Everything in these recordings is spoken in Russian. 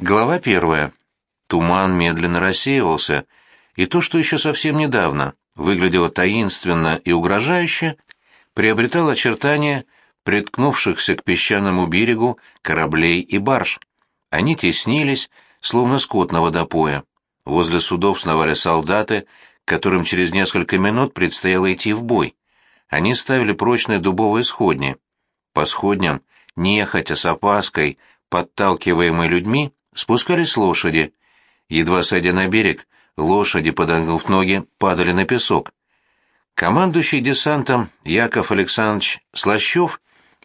Глава первая. Туман медленно рассеивался, и то, что еще совсем недавно выглядело таинственно и угрожающе, приобретало очертания приткнувшихся к песчаному берегу кораблей и барж. Они теснились, словно скот на водопое. Возле судов сновали солдаты, которым через несколько минут предстояло идти в бой. Они ставили прочные дубовые сходни. По сходням, нехотя с опаской, подталкиваемые людьми, спускались лошади. Едва сойдя на берег, лошади, подогнув ноги, падали на песок. Командующий десантом Яков Александрович Слащев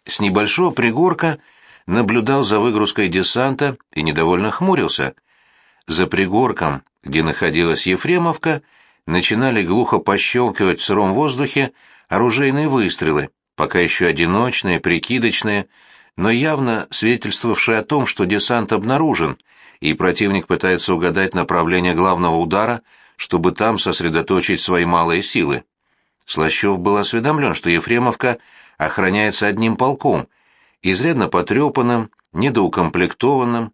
с небольшого пригорка наблюдал за выгрузкой десанта и недовольно хмурился. За пригорком, где находилась Ефремовка, начинали глухо пощелкивать в сыром воздухе оружейные выстрелы, пока еще одиночные, прикидочные, но явно свидетельствовавшие о том, что десант обнаружен, и противник пытается угадать направление главного удара, чтобы там сосредоточить свои малые силы. Слащев был осведомлен, что Ефремовка охраняется одним полком, изрядно потрепанным, недоукомплектованным.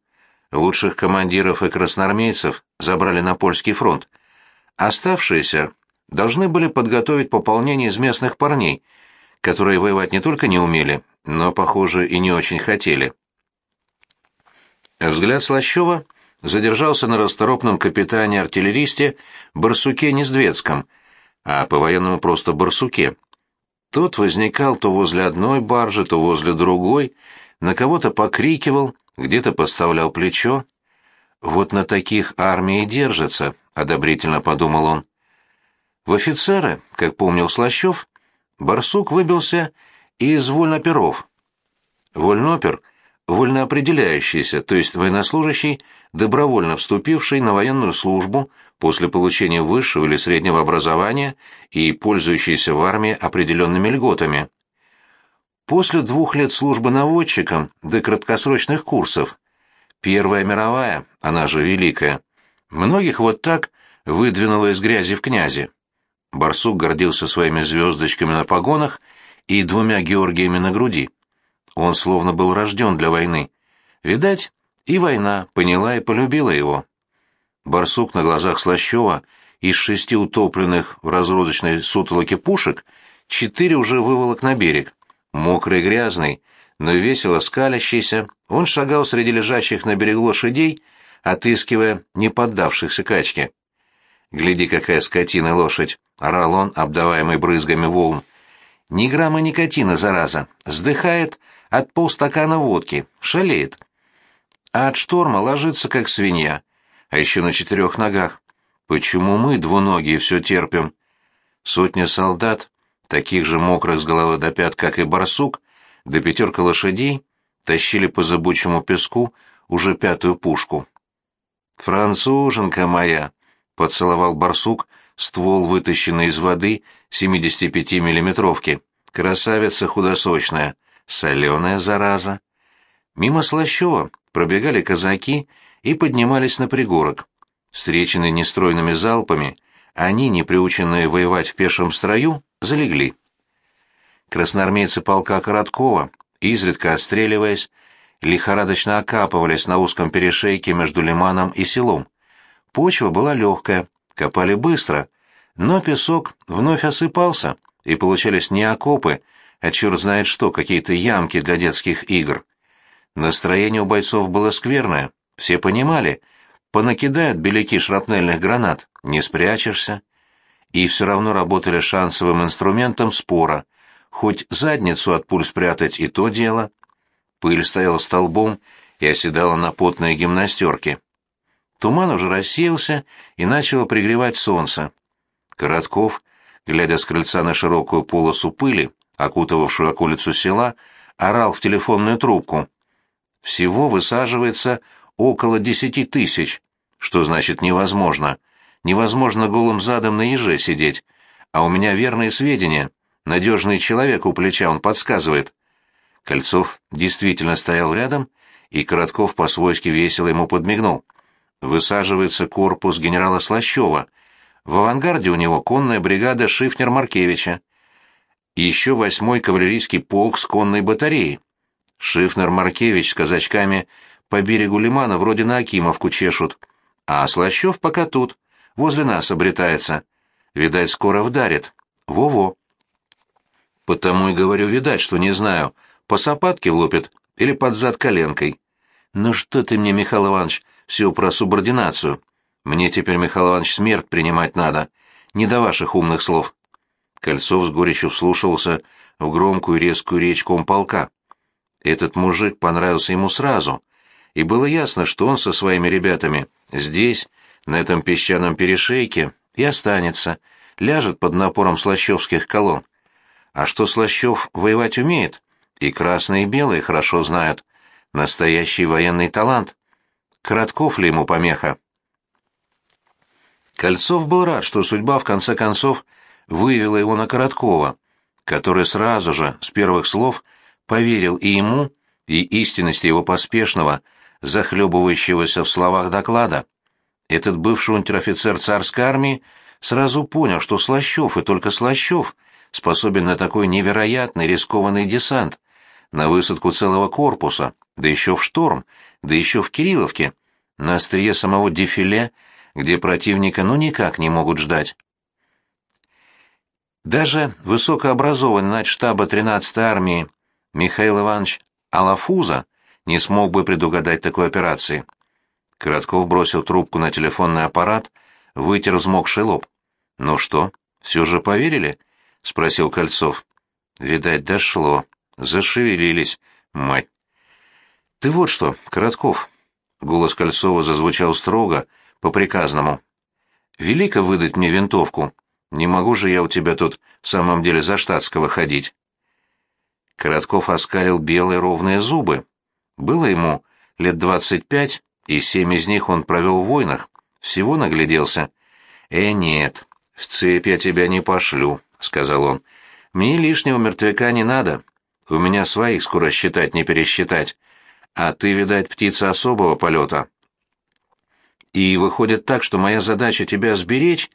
Лучших командиров и красноармейцев забрали на польский фронт. Оставшиеся должны были подготовить пополнение из местных парней, которые воевать не только не умели, но, похоже, и не очень хотели. Взгляд Слащева задержался на расторопном капитане-артиллеристе Барсуке Нездвецком, а по-военному просто Барсуке. Тот возникал то возле одной баржи, то возле другой, на кого-то покрикивал, где-то подставлял плечо. «Вот на таких армии держится», — одобрительно подумал он. В офицеры, как помнил Слащев, Барсук выбился из вольноперов. Вольнопер — вольноопределяющийся, то есть военнослужащий, добровольно вступивший на военную службу после получения высшего или среднего образования и пользующийся в армии определенными льготами. После двух лет службы наводчиком до краткосрочных курсов, Первая мировая, она же Великая, многих вот так выдвинула из грязи в князи. Барсук гордился своими звездочками на погонах и двумя Георгиями на груди. Он словно был рожден для войны. Видать, и война поняла и полюбила его. Барсук на глазах Слащева из шести утопленных в разрозочной сутолоке пушек четыре уже выволок на берег. Мокрый, грязный, но весело скалящийся, он шагал среди лежащих на берегу лошадей, отыскивая не поддавшихся качке. «Гляди, какая скотина лошадь!» — орал он, обдаваемый брызгами волн. «Ни грамма никотина, зараза! Сдыхает от полстакана водки, шалеет. А от шторма ложится, как свинья, а еще на четырех ногах. Почему мы, двуногие, все терпим?» Сотня солдат, таких же мокрых с головы до пят, как и барсук, да пятерка лошадей, тащили по зыбучему песку уже пятую пушку. «Француженка моя!» поцеловал барсук ствол, вытащенный из воды 75-миллиметровки. Красавица худосочная, соленая зараза. Мимо Слащева пробегали казаки и поднимались на пригорок. Встреченные нестройными залпами, они, не приученные воевать в пешем строю, залегли. Красноармейцы полка Короткова, изредка отстреливаясь, лихорадочно окапывались на узком перешейке между лиманом и селом. Почва была легкая, копали быстро, но песок вновь осыпался, и получались не окопы, а черт знает что, какие-то ямки для детских игр. Настроение у бойцов было скверное, все понимали, понакидают беляки шрапнельных гранат, не спрячешься. И все равно работали шансовым инструментом спора, хоть задницу от пуль спрятать и то дело. Пыль стояла столбом и оседала на потные гимнастерки. Туман уже рассеялся и начало пригревать солнце. Коротков, глядя с крыльца на широкую полосу пыли, окутывавшую околицу села, орал в телефонную трубку. «Всего высаживается около десяти тысяч. Что значит невозможно? Невозможно голым задом на еже сидеть. А у меня верные сведения. Надежный человек у плеча, он подсказывает». Кольцов действительно стоял рядом, и Коротков по-свойски весело ему подмигнул — высаживается корпус генерала Слащева. В авангарде у него конная бригада Шифнер-Маркевича. Еще восьмой кавалерийский полк с конной батареей. Шифнер-Маркевич с казачками по берегу лимана вроде на Акимовку чешут. А Слащев пока тут, возле нас обретается. Видать, скоро вдарит. Во-во. Потому и говорю, видать, что не знаю, по сапатке влупит или под зад коленкой. Ну что ты мне, Михаил Иванович, все про субординацию? Мне теперь, Михаил Иванович, смерть принимать надо. Не до ваших умных слов. Кольцов с горечью вслушивался в громкую резкую речь комполка. Этот мужик понравился ему сразу, и было ясно, что он со своими ребятами здесь, на этом песчаном перешейке, и останется, ляжет под напором слащевских колонн. А что Слащев воевать умеет, и красные и белые хорошо знают. Настоящий военный талант. Коротков ли ему помеха? Кольцов был рад, что судьба в конце концов вывела его на Короткова, который сразу же, с первых слов, поверил и ему, и истинности его поспешного, захлебывающегося в словах доклада. Этот бывший унтер-офицер царской армии сразу понял, что Слащев и только Слащев способен на такой невероятный рискованный десант, на высадку целого корпуса, да еще в шторм, да еще в Кирилловке, на острие самого дефиле, где противника ну никак не могут ждать. Даже высокообразованный начштаба 13-й армии Михаил Иванович Алафуза не смог бы предугадать такой операции. Коротков бросил трубку на телефонный аппарат, вытер взмокший лоб. «Ну что, все же поверили?» — спросил Кольцов. «Видать, дошло. Зашевелились, мать». «Ты вот что, Коротков!» — голос Кольцова зазвучал строго, по-приказному. «Велико выдать мне винтовку. Не могу же я у тебя тут в самом деле за штатского ходить». Коротков оскалил белые ровные зубы. Было ему лет двадцать пять, и семь из них он провел в войнах. Всего нагляделся. «Э, нет, в цепь я тебя не пошлю», — сказал он. «Мне лишнего мертвяка не надо. У меня своих скоро считать не пересчитать. А ты, видать, птица особого полета. И выходит так, что моя задача тебя сберечь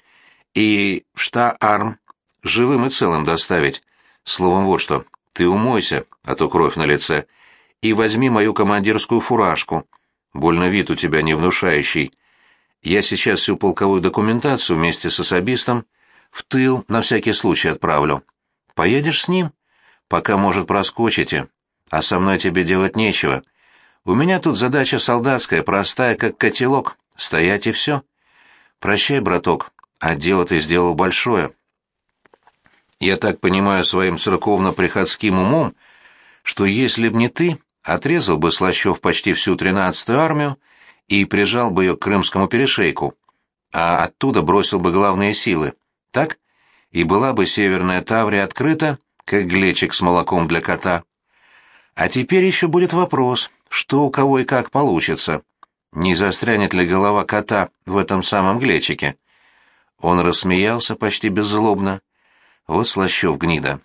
и в Шта-Арм живым и целым доставить. Словом, вот что, ты умойся, а то кровь на лице, и возьми мою командирскую фуражку. Больно вид у тебя не внушающий. Я сейчас всю полковую документацию вместе с особистом в тыл на всякий случай отправлю. Поедешь с ним? Пока, может, проскочите. А со мной тебе делать нечего. У меня тут задача солдатская, простая, как котелок. Стоять и все. Прощай, браток, а дело ты сделал большое. Я так понимаю своим церковно-приходским умом, что если б не ты, отрезал бы Слащев почти всю тринадцатую армию и прижал бы ее к Крымскому перешейку, а оттуда бросил бы главные силы. Так? И была бы Северная Таврия открыта, как глечик с молоком для кота. А теперь еще будет вопрос, что у кого и как получится. Не застрянет ли голова кота в этом самом глечике? Он рассмеялся почти беззлобно. Вот Слащев гнида.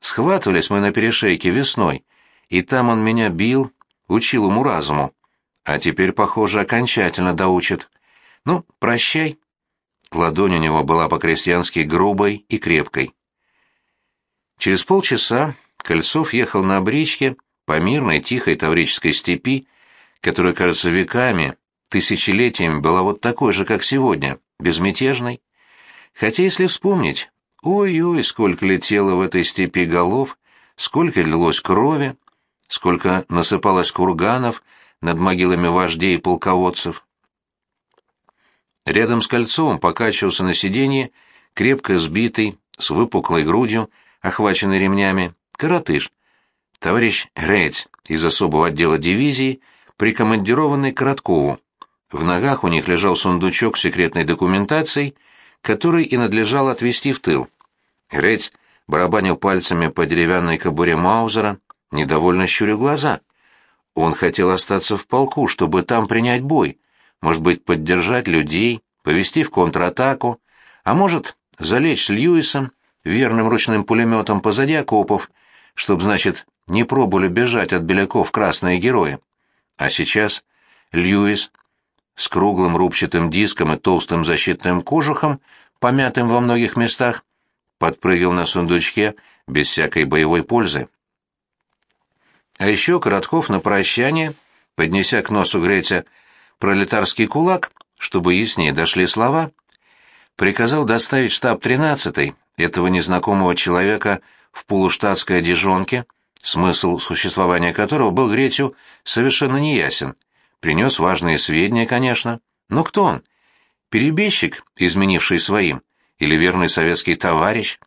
Схватывались мы на перешейке весной, и там он меня бил, учил ему разуму. А теперь, похоже, окончательно доучит. Ну, прощай. Ладонь у него была по-крестьянски грубой и крепкой. Через полчаса Кольцов ехал на бричке по мирной тихой таврической степи, которая, кажется, веками, тысячелетиями была вот такой же, как сегодня, безмятежной. Хотя, если вспомнить, ой-ой, сколько летело в этой степи голов, сколько лилось крови, сколько насыпалось курганов над могилами вождей и полководцев. Рядом с кольцом покачивался на сиденье крепко сбитый, с выпуклой грудью, охваченный ремнями, коротыш, товарищ Грейц из особого отдела дивизии, прикомандированный Короткову. В ногах у них лежал сундучок с секретной документацией, который и надлежало отвезти в тыл. Грейц барабанил пальцами по деревянной кобуре Маузера, недовольно щурил глаза. Он хотел остаться в полку, чтобы там принять бой, может быть, поддержать людей, повести в контратаку, а может, залечь с Льюисом, верным ручным пулеметом позади окопов, чтобы, значит, не пробовали бежать от беляков красные герои. А сейчас Льюис с круглым рубчатым диском и толстым защитным кожухом, помятым во многих местах, подпрыгивал на сундучке без всякой боевой пользы. А еще Коротков на прощание поднеся к носу Гретя пролетарский кулак, чтобы яснее дошли слова, приказал доставить штаб 13-й этого незнакомого человека в полуштатской одежонке, смысл существования которого был Гретю совершенно неясен. Принес важные сведения, конечно. Но кто он? Перебежчик, изменивший своим? Или верный советский товарищ?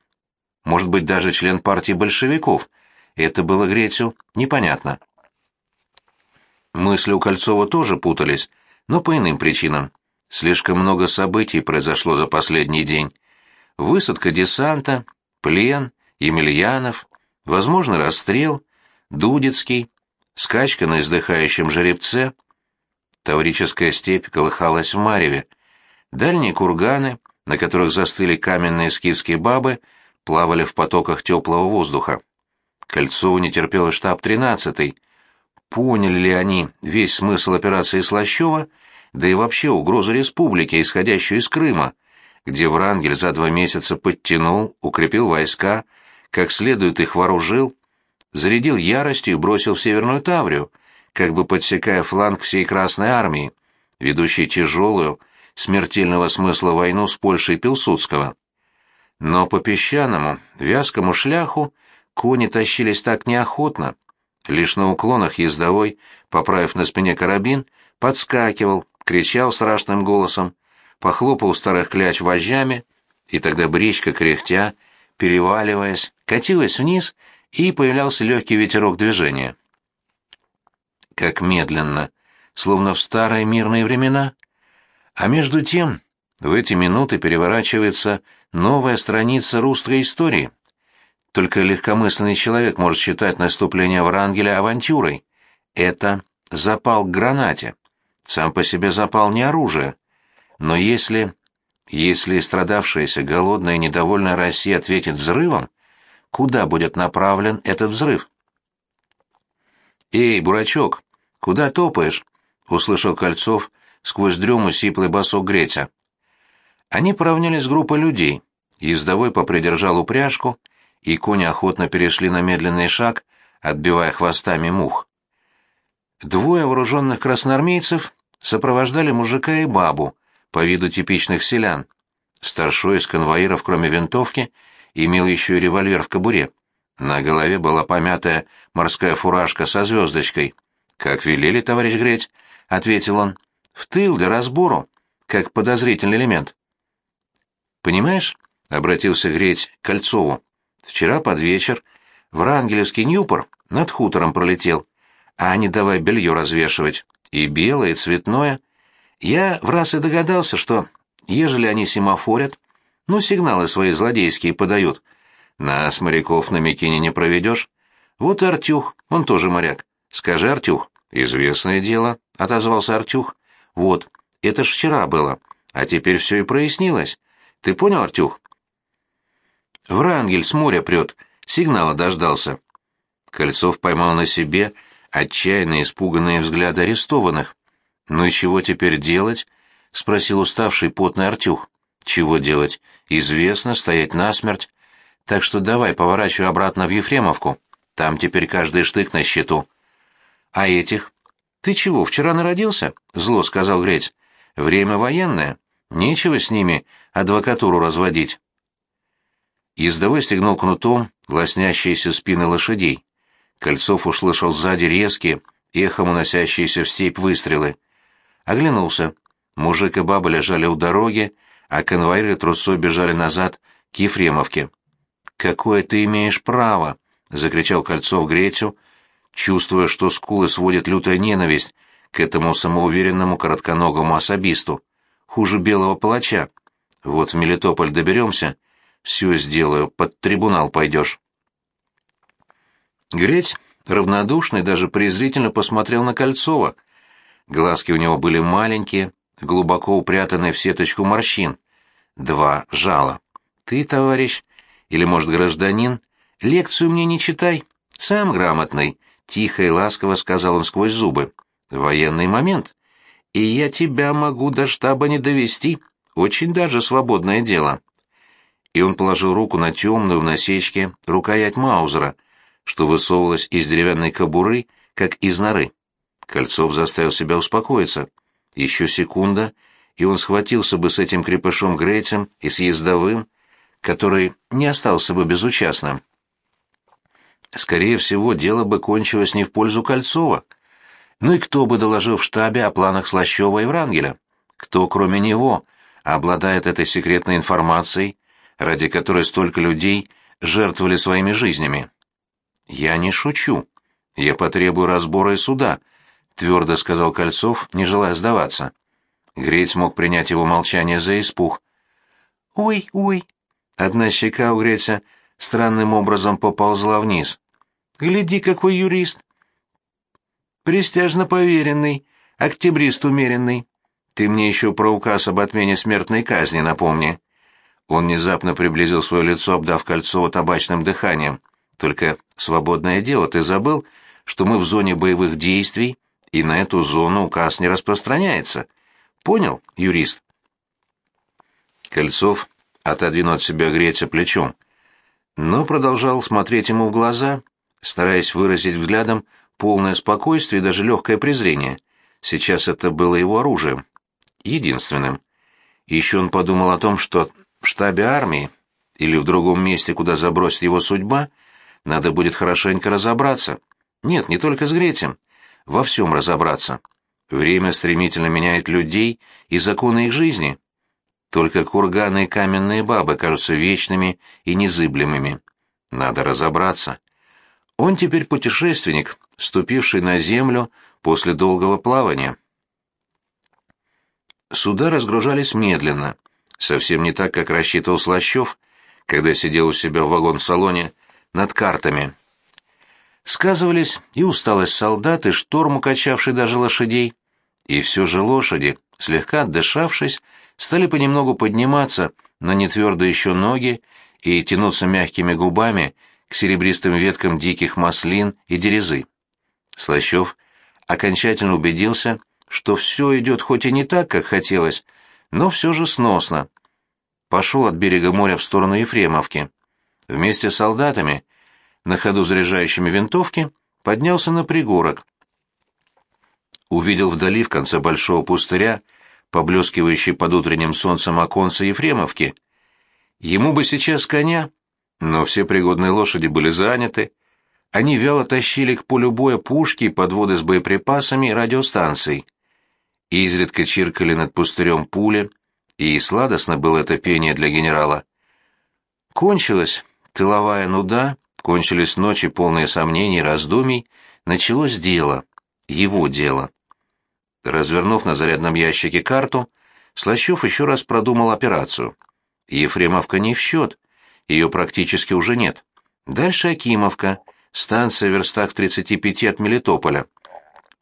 Может быть, даже член партии большевиков? Это было Гретю непонятно. Мысли у Кольцова тоже путались, но по иным причинам. Слишком много событий произошло за последний день. Высадка десанта, плен, Емельянов, возможный расстрел, Дудецкий, скачка на издыхающем жеребце. Таврическая степь колыхалась в мареве. Дальние курганы, на которых застыли каменные скифские бабы, плавали в потоках теплого воздуха. Кольцову не терпел штаб 13-й. Поняли ли они весь смысл операции Слащева, да и вообще угрозу республики, исходящую из Крыма, где Врангель за два месяца подтянул, укрепил войска, как следует их вооружил, зарядил яростью и бросил в Северную Таврию, как бы подсекая фланг всей Красной Армии, ведущей тяжелую, смертельного смысла войну с Польшей Пилсудского. Но по песчаному, вязкому шляху кони тащились так неохотно. Лишь на уклонах ездовой, поправив на спине карабин, подскакивал, кричал страшным голосом, похлопал старых кляч вожжами, и тогда бричка, кряхтя, переваливаясь, катилась вниз, и появлялся легкий ветерок движения. Как медленно, словно в старые мирные времена. А между тем, в эти минуты переворачивается новая страница русской истории. Только легкомысленный человек может считать наступление Врангеля авантюрой. Это запал к гранате. Сам по себе запал не оружие. Но если... Если страдавшаяся, голодная и недовольная Россия ответит взрывом, куда будет направлен этот взрыв? «Эй, бурачок, куда топаешь?» — услышал Кольцов сквозь дрему сиплый босок Гретя. Они поравнялись с группой людей. Ездовой попридержал упряжку, и кони охотно перешли на медленный шаг, отбивая хвостами мух. Двое вооруженных красноармейцев сопровождали мужика и бабу, по виду типичных селян. Старшой из конвоиров, кроме винтовки, имел еще и револьвер в кобуре. На голове была помятая морская фуражка со звездочкой. «Как велели, товарищ Греть», — ответил он, — «в тыл для разбору, как подозрительный элемент». «Понимаешь?» — обратился Греть к Кольцову. «Вчера под вечер Врангелевский Ньюпор над хутором пролетел, а не давай белье развешивать, и белое, и цветное. Я в раз и догадался, что, ежели они семафорят, ну, сигналы свои злодейские подают, нас, моряков, на Микине не проведешь. Вот и Артюх, он тоже моряк. Скажи, Артюх. Известное дело, — отозвался Артюх. Вот, это ж вчера было, а теперь все и прояснилось. Ты понял, Артюх? Врангель с моря прет, сигнала дождался. Кольцов поймал на себе отчаянные испуганные взгляды арестованных. «Ну и чего теперь делать?» — спросил уставший потный Артюх. «Чего делать? Известно, стоять насмерть. Так что давай поворачивай обратно в Ефремовку. Там теперь каждый штык на счету». «А этих?» «Ты чего, вчера народился?» — зло сказал Грець. «Время военное. Нечего с ними адвокатуру разводить. Ездовой стегнул кнутом лоснящиеся спины лошадей. Кольцов услышал сзади резкие, эхом уносящиеся в степь выстрелы. Оглянулся. Мужик и баба лежали у дороги, а конвоиры трусой бежали назад к Ефремовке. «Какое ты имеешь право?» — закричал Кольцов Гретю, чувствуя, что скулы сводит лютая ненависть к этому самоуверенному коротконогому особисту хуже белого палача. Вот в Мелитополь доберемся, все сделаю, под трибунал пойдешь. Греть, равнодушный, даже презрительно посмотрел на Кольцова. Глазки у него были маленькие, глубоко упрятанные в сеточку морщин. Два жала. Ты, товарищ, или, может, гражданин, лекцию мне не читай. Сам грамотный, тихо и ласково сказал он сквозь зубы. Военный момент и я тебя могу до штаба не довести. Очень даже свободное дело». И он положил руку на темную в насечке рукоять Маузера, что высовывалась из деревянной кобуры, как из норы. Кольцов заставил себя успокоиться. Еще секунда, и он схватился бы с этим крепышом Грейтем и с ездовым, который не остался бы безучастным. Скорее всего, дело бы кончилось не в пользу Кольцова. Ну и кто бы доложил в штабе о планах Слащева и Врангеля? Кто, кроме него, обладает этой секретной информацией, ради которой столько людей жертвовали своими жизнями? Я не шучу. Я потребую разбора и суда, твердо сказал Кольцов, не желая сдаваться. Грець мог принять его молчание за испуг. «Ой, ой!» Одна щека у Греcia странным образом поползла вниз. «Гляди, какой юрист!» «Престяжно поверенный, октябрист умеренный. Ты мне еще про указ об отмене смертной казни напомни». Он внезапно приблизил свое лицо, обдав Кольцова табачным дыханием. «Только свободное дело, ты забыл, что мы в зоне боевых действий, и на эту зону указ не распространяется. Понял, юрист?» Кольцов отодвинул от себя Греция плечом, но продолжал смотреть ему в глаза, стараясь выразить взглядом полное спокойствие и даже легкое презрение. Сейчас это было его оружием. Единственным. Еще он подумал о том, что в штабе армии или в другом месте, куда забросит его судьба, надо будет хорошенько разобраться. Нет, не только с Гретем. Во всем разобраться. Время стремительно меняет людей и законы их жизни. Только курганы и каменные бабы кажутся вечными и незыблемыми. Надо разобраться. Он теперь путешественник, ступивший на землю после долгого плавания. Суда разгружались медленно, совсем не так, как рассчитывал Слащев, когда сидел у себя в вагон-салоне над картами. Сказывались и усталость солдат, и шторм, укачавший даже лошадей. И все же лошади, слегка отдышавшись, стали понемногу подниматься на нетвердые еще ноги и тянуться мягкими губами к серебристым веткам диких маслин и дерезы. Слащев окончательно убедился, что все идет хоть и не так, как хотелось, но все же сносно. Пошел от берега моря в сторону Ефремовки. Вместе с солдатами, на ходу заряжающими винтовки, поднялся на пригорок, увидел вдали в конце большого пустыря, поблескивающий под утренним солнцем оконца Ефремовки. Ему бы сейчас коня, но все пригодные лошади были заняты. Они вяло тащили к полю боя пушки, подводы с боеприпасами и радиостанцией. Изредка чиркали над пустырем пули, и сладостно было это пение для генерала. Кончилась тыловая нуда, кончились ночи полные сомнений раздумий, началось дело, его дело. Развернув на зарядном ящике карту, Слащев еще раз продумал операцию. Ефремовка не в счет, ее практически уже нет. Дальше Акимовка, станция в верстах в 35 от Мелитополя.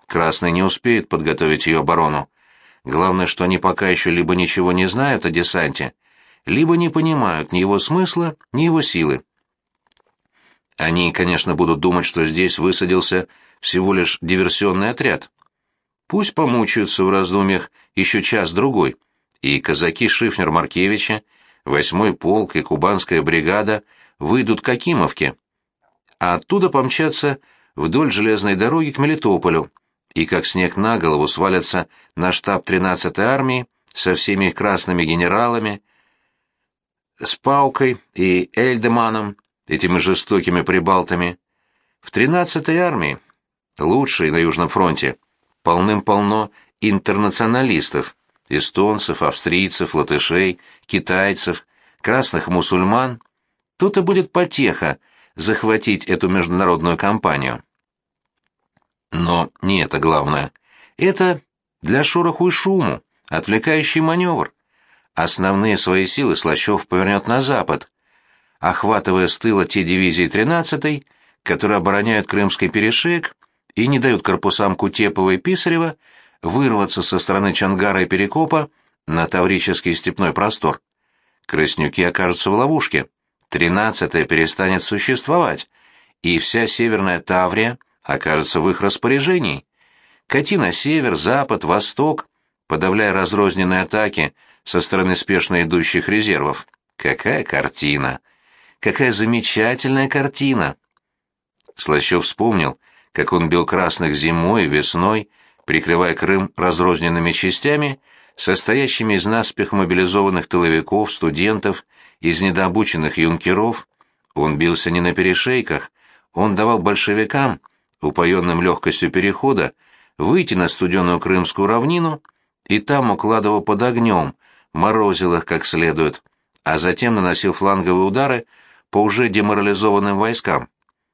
Красный не успеет подготовить ее оборону. Главное, что они пока еще либо ничего не знают о десанте, либо не понимают ни его смысла, ни его силы. Они, конечно, будут думать, что здесь высадился всего лишь диверсионный отряд, Пусть помучаются в раздумьях еще час-другой, и казаки Шифнер-Маркевича, восьмой полк и кубанская бригада выйдут к Акимовке, а оттуда помчатся вдоль железной дороги к Мелитополю, и как снег на голову свалятся на штаб 13-й армии со всеми красными генералами, с Паукой и Эльдеманом, этими жестокими прибалтами. В 13-й армии, лучшей на Южном фронте, полным-полно интернационалистов, эстонцев, австрийцев, латышей, китайцев, красных мусульман. Тут и будет потеха захватить эту международную компанию. Но не это главное. Это для шороху и шуму, отвлекающий маневр. Основные свои силы Слащев повернет на запад, охватывая с тыла те дивизии 13-й, которые обороняют Крымский перешеек и не дают корпусам Кутепова и Писарева вырваться со стороны Чангара и Перекопа на Таврический степной простор. Крыснюки окажутся в ловушке. Тринадцатая перестанет существовать, и вся Северная Таврия окажется в их распоряжении. Кати на север, запад, восток, подавляя разрозненные атаки со стороны спешно идущих резервов. Какая картина! Какая замечательная картина! Слащев вспомнил, как он бил красных зимой и весной, прикрывая Крым разрозненными частями, состоящими из наспех мобилизованных тыловиков, студентов, из недообученных юнкеров. Он бился не на перешейках, он давал большевикам, упоенным легкостью перехода, выйти на студеную крымскую равнину и там укладывал под огнем, морозил их как следует, а затем наносил фланговые удары по уже деморализованным войскам.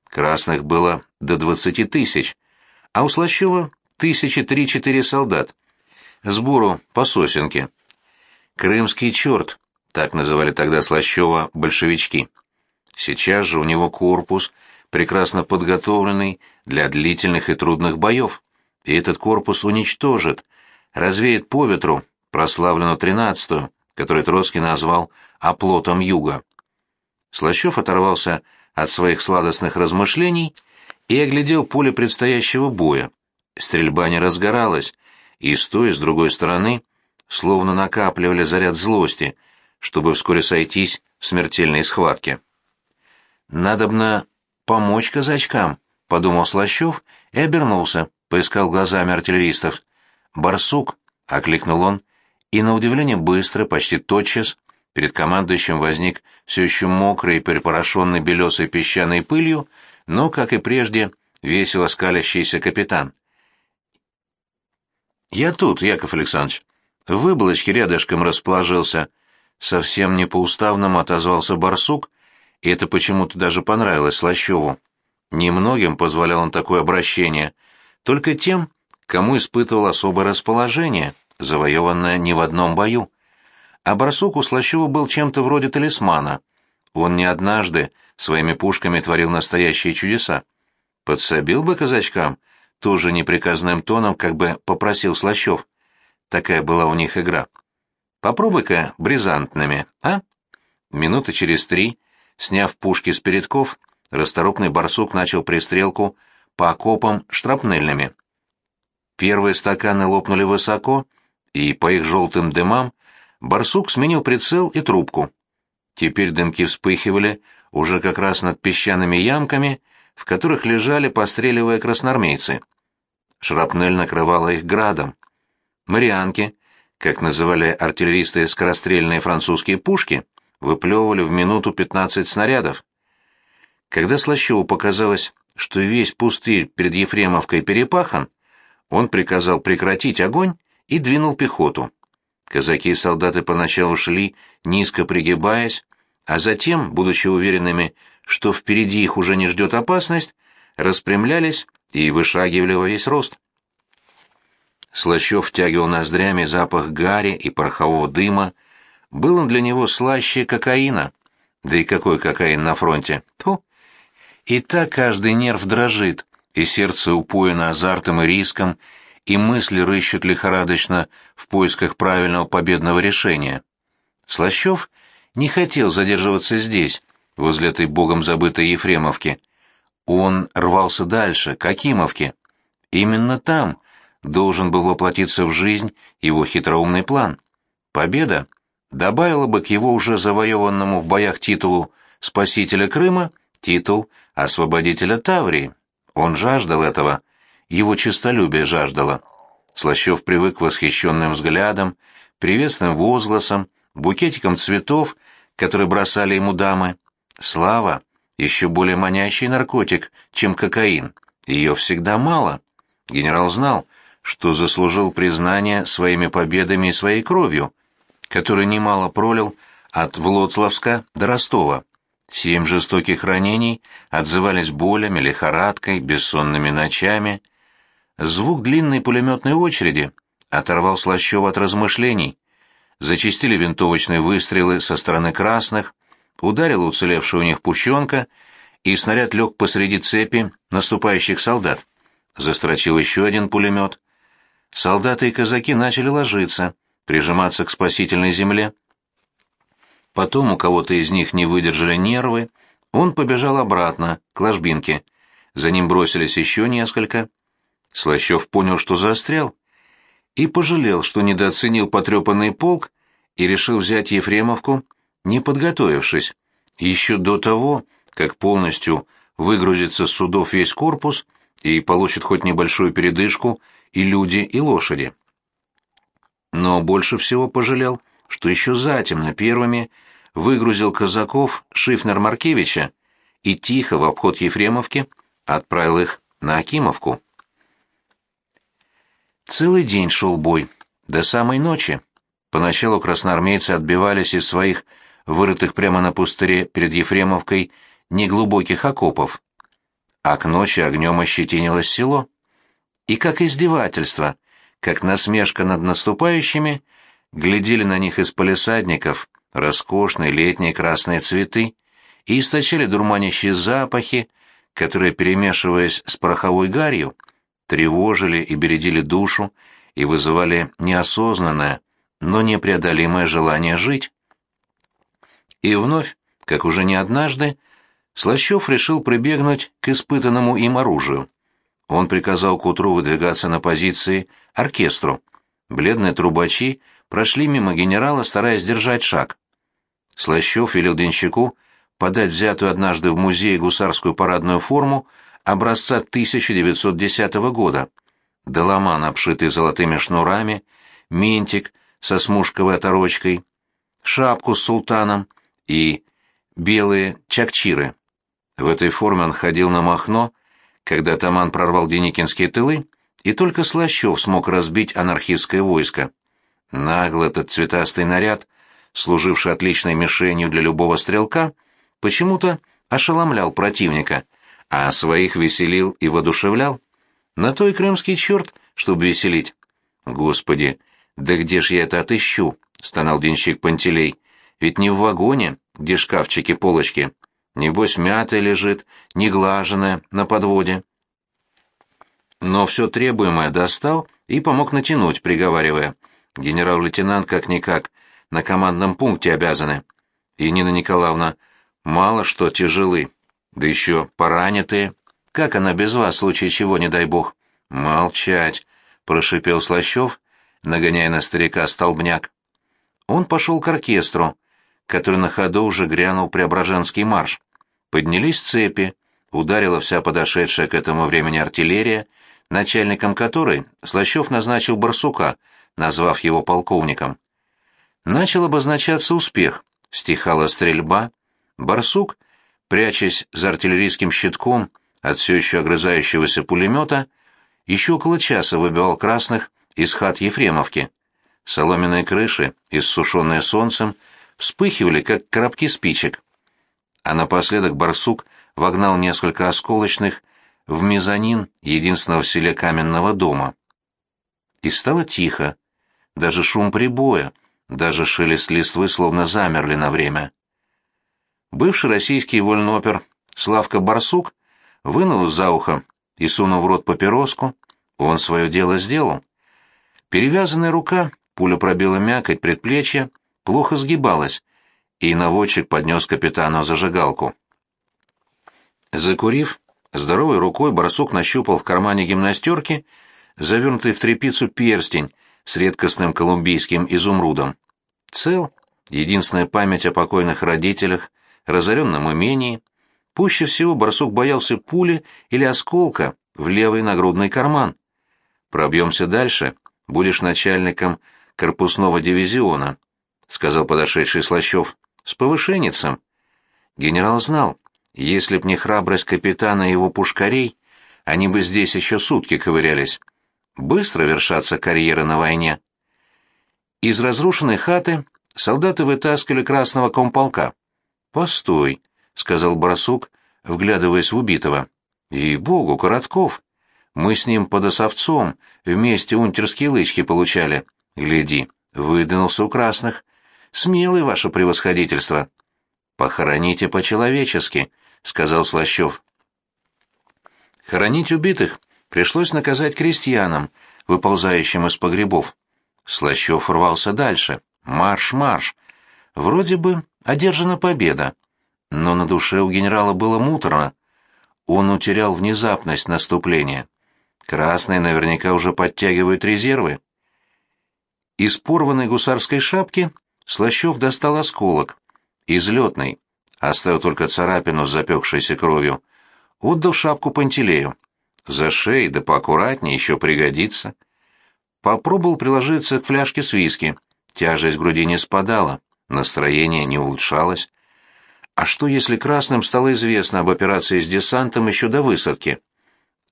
Красных было до двадцати тысяч, а у Слащева тысячи три-четыре солдат. Сбору по сосенке. «Крымский черт», так называли тогда Слащева большевички. Сейчас же у него корпус, прекрасно подготовленный для длительных и трудных боев, и этот корпус уничтожит, развеет по ветру прославленную тринадцатую, которую Троцкий назвал «оплотом юга». Слащев оторвался от своих сладостных размышлений и оглядел поле предстоящего боя. Стрельба не разгоралась, и с той, с другой стороны словно накапливали заряд злости, чтобы вскоре сойтись в смертельной схватке. «Надобно помочь казачкам», — подумал Слащев и обернулся, поискал глазами артиллеристов. «Барсук», — окликнул он, и на удивление быстро, почти тотчас, Перед командующим возник все еще мокрый и перепорошенный белесой песчаной пылью, но, как и прежде, весело скалящийся капитан. «Я тут, Яков Александрович. В выболочке рядышком расположился». Совсем не по-уставному отозвался барсук, и это почему-то даже понравилось Слащеву. Немногим позволял он такое обращение, только тем, кому испытывал особое расположение, завоеванное не в одном бою. А барсук у Слащева был чем-то вроде талисмана. Он не однажды своими пушками творил настоящие чудеса. Подсобил бы казачкам, тоже неприказным тоном как бы попросил Слащев. Такая была у них игра. Попробуй-ка бризантными, а? Минуты через три, сняв пушки с передков, расторопный барсук начал пристрелку по окопам штрапнельными. Первые стаканы лопнули высоко, и по их желтым дымам Барсук сменил прицел и трубку. Теперь дымки вспыхивали уже как раз над песчаными ямками, в которых лежали, постреливая красноармейцы. Шрапнель накрывала их градом. Марианки, как называли артиллеристы скорострельные французские пушки, выплевывали в минуту 15 снарядов. Когда Слащеву показалось, что весь пустырь перед Ефремовкой перепахан, он приказал прекратить огонь и двинул пехоту. Казаки и солдаты поначалу шли, низко пригибаясь, а затем, будучи уверенными, что впереди их уже не ждет опасность, распрямлялись и вышагивали во весь рост. Слащев втягивал ноздрями запах гари и порохового дыма. Был он для него слаще кокаина. Да и какой кокаин на фронте? Тьфу! И так каждый нерв дрожит, и сердце упоено азартом и риском, и мысли рыщут лихорадочно в поисках правильного победного решения. Слащев не хотел задерживаться здесь, возле этой богом забытой Ефремовки. Он рвался дальше, к Акимовке. Именно там должен был воплотиться в жизнь его хитроумный план. Победа добавила бы к его уже завоеванному в боях титулу спасителя Крыма титул освободителя Таврии. Он жаждал этого — его честолюбие жаждало. Слащев привык к восхищенным взглядам, приветственным возгласам, букетикам цветов, которые бросали ему дамы. Слава — еще более манящий наркотик, чем кокаин. Ее всегда мало. Генерал знал, что заслужил признание своими победами и своей кровью, который немало пролил от Влоцлавска до Ростова. Семь жестоких ранений отзывались болями, лихорадкой, бессонными ночами — Звук длинной пулеметной очереди оторвал Слащева от размышлений. Зачистили винтовочные выстрелы со стороны красных, ударила уцелевшая у них пущенка, и снаряд лег посреди цепи наступающих солдат. Застрочил еще один пулемет. Солдаты и казаки начали ложиться, прижиматься к спасительной земле. Потом у кого-то из них не выдержали нервы, он побежал обратно, к ложбинке. За ним бросились еще несколько. Слащев понял, что застрял, и пожалел, что недооценил потрепанный полк и решил взять Ефремовку, не подготовившись, еще до того, как полностью выгрузится с судов весь корпус и получит хоть небольшую передышку и люди, и лошади. Но больше всего пожалел, что еще затемно первыми выгрузил казаков Шифнер-Маркевича и тихо в обход Ефремовки отправил их на Акимовку. Целый день шел бой, до самой ночи. Поначалу красноармейцы отбивались из своих, вырытых прямо на пустыре перед Ефремовкой, неглубоких окопов. А к ночи огнем ощетинилось село. И как издевательство, как насмешка над наступающими, глядели на них из полисадников роскошные летние красные цветы и источали дурманящие запахи, которые, перемешиваясь с пороховой гарью, тревожили и бередили душу и вызывали неосознанное, но непреодолимое желание жить. И вновь, как уже не однажды, Слащев решил прибегнуть к испытанному им оружию. Он приказал к утру выдвигаться на позиции оркестру. Бледные трубачи прошли мимо генерала, стараясь держать шаг. Слащев велел Денщику подать взятую однажды в музее гусарскую парадную форму образца 1910 года. Доломан, обшитый золотыми шнурами, ментик со смушковой оторочкой, шапку с султаном и белые чакчиры. В этой форме он ходил на Махно, когда атаман прорвал Деникинские тылы, и только Слащев смог разбить анархистское войско. Нагло этот цветастый наряд, служивший отличной мишенью для любого стрелка, почему-то ошеломлял противника, а своих веселил и воодушевлял. На то и крымский черт, чтобы веселить. Господи, да где ж я это отыщу? — стонал денщик Пантелей. Ведь не в вагоне, где шкафчики-полочки. Небось, мятая лежит, неглаженная, на подводе. Но все требуемое достал и помог натянуть, приговаривая. Генерал-лейтенант как-никак, на командном пункте обязаны. И Нина Николаевна, мало что тяжелы, да еще поранятые. Как она без вас, в случае чего, не дай бог? Молчать, прошипел Слащев, нагоняя на старика столбняк. Он пошел к оркестру, который на ходу уже грянул Преображенский марш. Поднялись цепи, ударила вся подошедшая к этому времени артиллерия, начальником которой Слащев назначил Барсука, назвав его полковником. Начал обозначаться успех, стихала стрельба. Барсук, прячась за артиллерийским щитком от все еще огрызающегося пулемета, еще около часа выбивал красных из хат Ефремовки. Соломенные крыши, иссушенные солнцем, вспыхивали, как коробки спичек а напоследок барсук вогнал несколько осколочных в мезонин единственного в селе каменного дома. И стало тихо. Даже шум прибоя, даже шелест листвы словно замерли на время. Бывший российский вольнопер Славка Барсук вынул за ухо и сунул в рот папироску, он свое дело сделал. Перевязанная рука, пуля пробила мякоть предплечья, плохо сгибалась, и наводчик поднес капитану зажигалку. Закурив, здоровой рукой барсук нащупал в кармане гимнастерки завернутый в тряпицу перстень с редкостным колумбийским изумрудом. Цел, единственная память о покойных родителях, разоренном имении. Пуще всего барсук боялся пули или осколка в левый нагрудный карман. Пробьемся дальше, будешь начальником корпусного дивизиона, — сказал подошедший Слащев с повышенницем. Генерал знал, если б не храбрость капитана и его пушкарей, они бы здесь еще сутки ковырялись. Быстро вершатся карьеры на войне. Из разрушенной хаты солдаты вытаскивали красного комполка. «Постой», — сказал Барсук, вглядываясь в убитого. «И-богу, Коротков! Мы с ним под осовцом вместе унтерские лычки получали. Гляди, выдвинулся у красных. Смелый ваше превосходительство. Похороните по-человечески, сказал Слащев. Хоронить убитых пришлось наказать крестьянам, выползающим из погребов. Слащев рвался дальше. Марш, марш. Вроде бы одержана победа. Но на душе у генерала было муторно. Он утерял внезапность наступления. Красные наверняка уже подтягивают резервы. Из порванной гусарской шапки Слащев достал осколок, излетный, оставил только царапину с запекшейся кровью, отдал шапку Пантелею. За шеей, да поаккуратнее, еще пригодится. Попробовал приложиться к фляжке с виски. Тяжесть груди не спадала, настроение не улучшалось. А что, если красным стало известно об операции с десантом еще до высадки?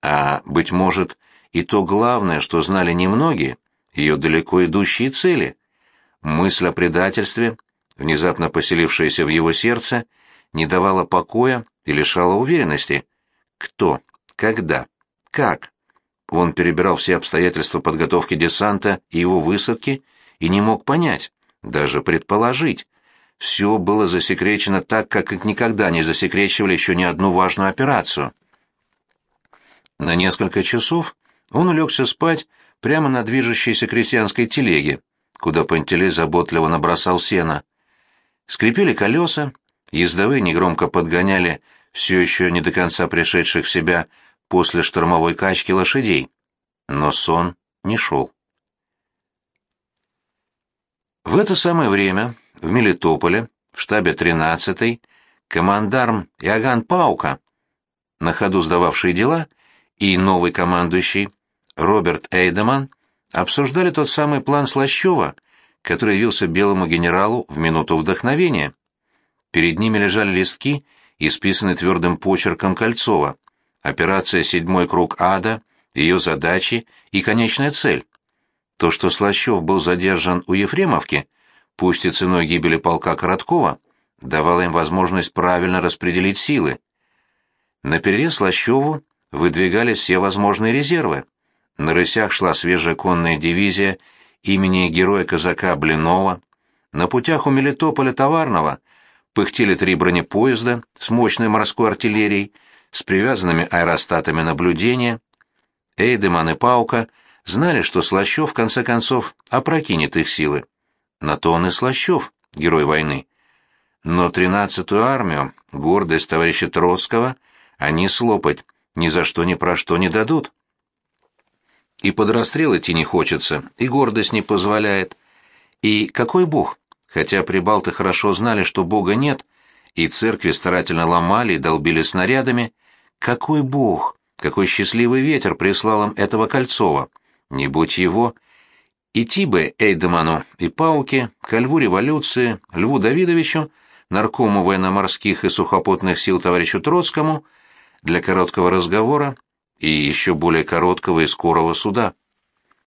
А, быть может, и то главное, что знали немногие, ее далеко идущие цели. Мысль о предательстве, внезапно поселившаяся в его сердце, не давала покоя и лишала уверенности. Кто? Когда? Как? Он перебирал все обстоятельства подготовки десанта и его высадки и не мог понять, даже предположить. Все было засекречено так, как никогда не засекречивали еще ни одну важную операцию. На несколько часов он улегся спать прямо на движущейся крестьянской телеге, куда Пантелей заботливо набросал сено. Скрипели колеса, ездовые негромко подгоняли все еще не до конца пришедших в себя после штормовой качки лошадей. Но сон не шел. В это самое время в Мелитополе, в штабе 13-й, командарм Иоганн Паука, на ходу сдававший дела, и новый командующий Роберт Эйдеман обсуждали тот самый план Слащева, который явился белому генералу в минуту вдохновения. Перед ними лежали листки, исписанные твердым почерком Кольцова. Операция «Седьмой круг ада», ее задачи и конечная цель. То, что Слащев был задержан у Ефремовки, пусть и ценой гибели полка Короткова, давало им возможность правильно распределить силы. На перерез Слащеву выдвигали все возможные резервы. На рысях шла свежая конная дивизия имени героя-казака Блинова. На путях у Мелитополя Товарного пыхтели три бронепоезда с мощной морской артиллерией, с привязанными аэростатами наблюдения. Эйдеман и Паука знали, что Слащев, в конце концов, опрокинет их силы. На то он и Слащев, герой войны. Но тринадцатую армию, гордость товарища Троцкого, они слопать ни за что ни про что не дадут. И под расстрел идти не хочется, и гордость не позволяет. И какой бог? Хотя прибалты хорошо знали, что бога нет, и церкви старательно ломали и долбили снарядами. Какой бог? Какой счастливый ветер прислал им этого Кольцова? Не будь его. Идти бы Эйдеману и Пауке, ко льву революции, Льву Давидовичу, наркому военно-морских и сухопутных сил товарищу Троцкому, для короткого разговора и еще более короткого и скорого суда.